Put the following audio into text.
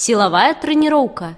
Силовая тренировка.